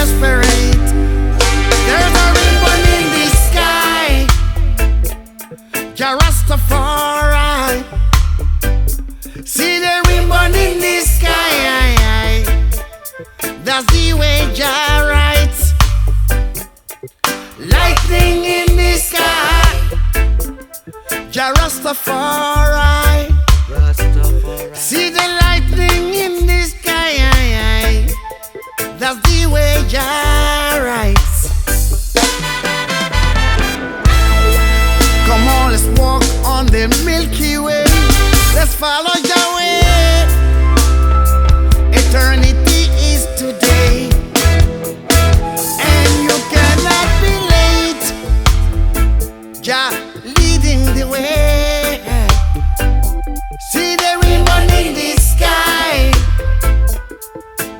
desperate. There's a ribbon in the sky. You're See the ribbon in the sky. That's the way Jah writes. Lightning in the sky. Jah follow your way. Eternity is today. And you cannot be late. Jah leading the way. See the ribbon in the sky.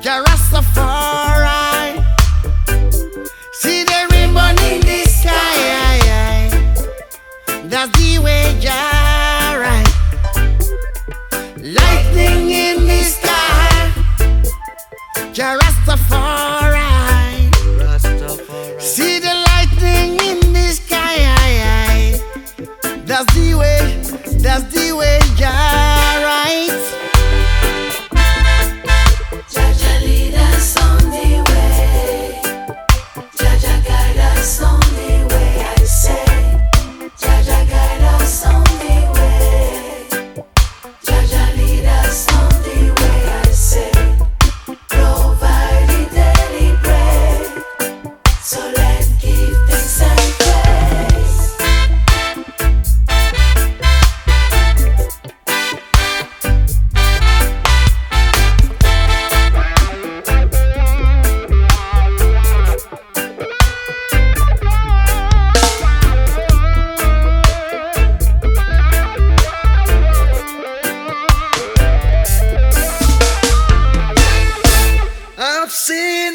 Jah Rastafari. See the ribbon in the sky. That's the way Jah Lightning in the sky. Jah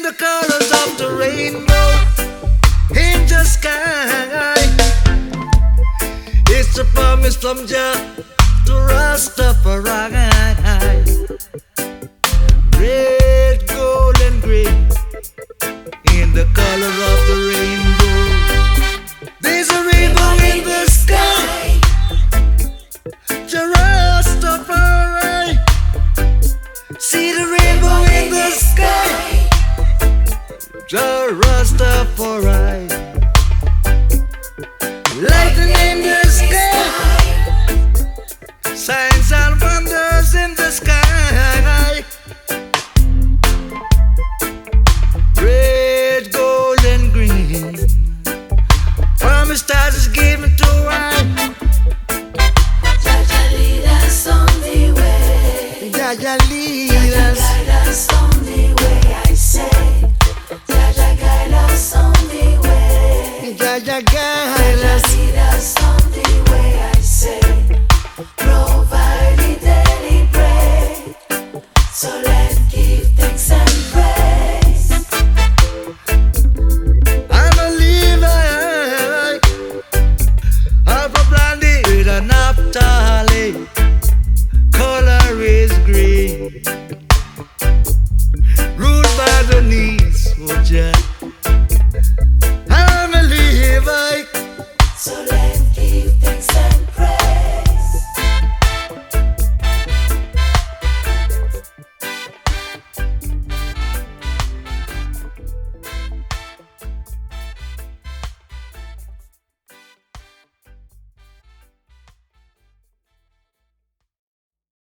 the colors of the rainbow in the sky. It's a promise from Jah to Rastafari. Red, gold, and green in the color of the rainbow. There's a rainbow in the sky. Jah Jah Rastafari. Lightning in the sky. Signs and wonders in the sky. Red, gold, and green. Promise stars is given to one. Jah Jah lead us on the way. Jah Jah guide us on